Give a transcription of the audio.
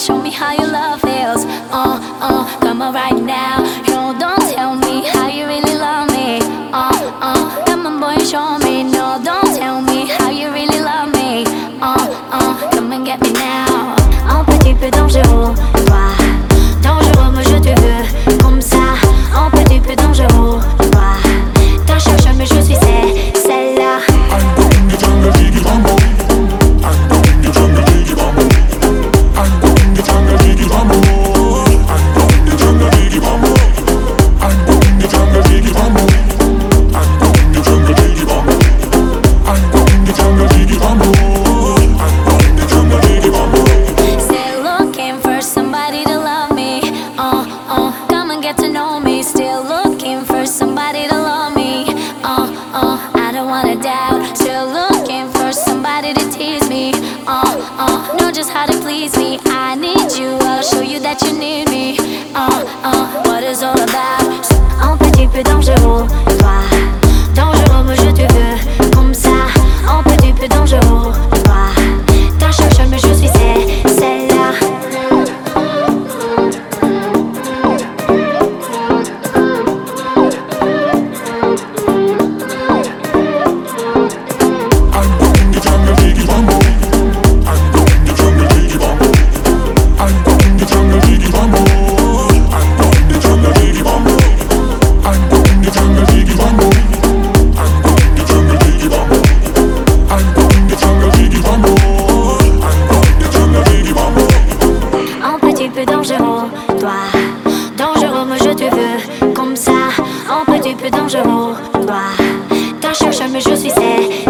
show me how your love feels. Uh, uh, come on right now. No, don't tell me how you really love me. Uh, uh, come on, boy, show me. No, don't tell me how you really love me. Uh, uh, come and get me now. Uh, know just how to please me. I need you. I'll show you that you need me. Uh, uh, je suis celle